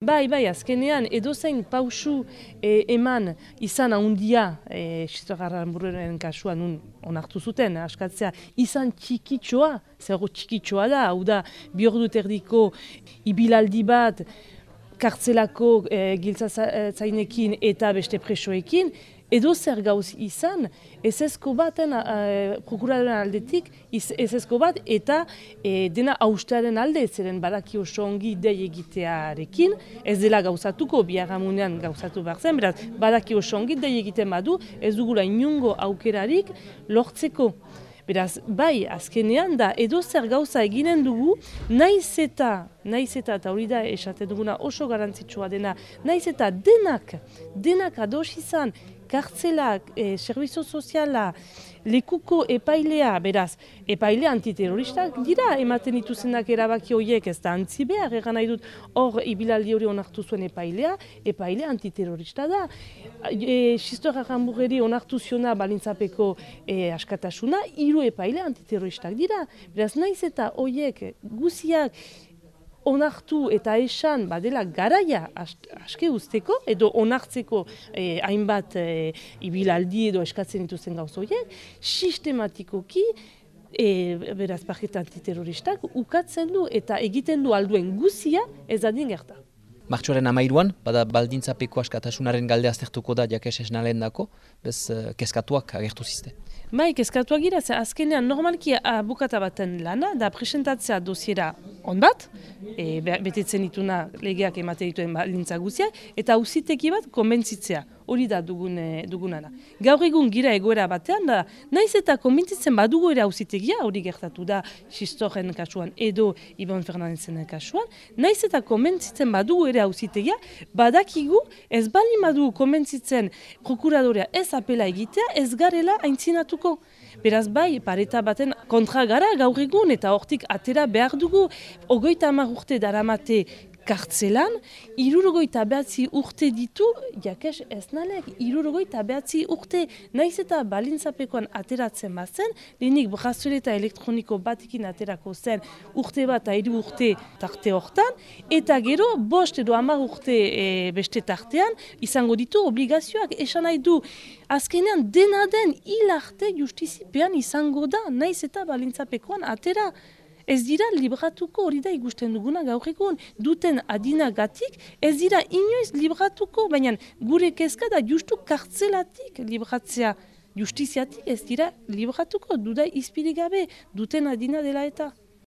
Bai, bai, azkenean edozein pausu e, eman izan ahondia, e, Sistogarran burren kasua nun onartu zuten, askatzea, izan txikitxoa, zer txikitxoa da, hau da, bi ordu terdiko ibilaldi bat, kartzelako e, giltzazainekin eta beste presoekin, edo zer gauz izan, ez ezko baten prokuradaren aldetik, ez ezko bat, eta e, dena austearen alde, zeren badaki oso ongi dei egitearekin, ez dela gauzatuko, biagamunean gauzatu behar zen, beraz, badaki oso ongi dei egiten badu, ez dugula inungo aukerarik lortzeko. Beraz, bai, azkenean da, edo zer gauza eginen dugu, naiz eta, naiz eta, eta hori da esaten duguna oso garantzitsua dena, naiz eta denak, denak ados izan, kartzelak, e, servizio soziala, lekuko epailea, beraz, epaile antiterroristak dira ematen dituzenak erabaki horiek ez da antzi behar, egan nahi dut hor ibilaldi hori onartu zuen epailea, epaile antiterrorista da. E, Sistora Ramburgeri onartu ziona balintzapeko e, askatasuna, hiru epaile antiterroristak dira. Beraz, naiz eta horiek guziak onartu eta esan badela garaia aske usteko edo onartzeko eh, hainbat eh, ibilaldi edo eskatzen dituzten gauzoiek, sistematikoki e, beraz parketa antiterroristak ukatzen du eta egiten du alduen guzia ez adien gerta. Martxoaren amairuan, bada baldintzapeko askatasunaren galde aztertuko da jakes esnalen dako, bez uh, keskatuak agertu ziste. Bai, keskatuak gira, azkenean normalki bukata baten lana, da presentatzea dosiera on bat, e, betetzen dituna legeak emate dituen balintza guziak, eta ausiteki bat konbentzitzea, hori da dugun, e, dugunana. Gaur egun gira egoera batean, da, naiz eta konbentzitzen badugu ere ausitegia, hori gertatu da Sistoren kasuan edo Ibon Fernandezen kasuan, naiz eta konbentzitzen badugu ere ausitegia, badakigu ez bali madu konbentzitzen prokuradorea ez apela egitea, ez garela aintzinatuko. Beraz bai, pareta baten kontra gara gaur egun eta hortik atera behar dugu. Ogoita hamar urte daramate kartzelan, irurogoita behatzi urte ditu, jakes ez nalek, irurogoita behatzi urte, naiz eta balintzapekoan ateratzen bazen, lehenik brazuleta elektroniko batikin aterako zen urte bat airu urte tarte hortan, eta gero bost edo hamar urte e, beste tartean, izango ditu obligazioak, esan nahi du, azkenean dena den hil arte justizipean izango da, naiz eta balintzapekoan atera, ez dira libratuko hori da ikusten duguna gaur egun. Duten adinagatik ez dira inoiz libratuko, baina gure kezka da justu kartzelatik libratzea. Justiziatik ez dira libratuko, duda izpirik gabe, duten adina dela eta.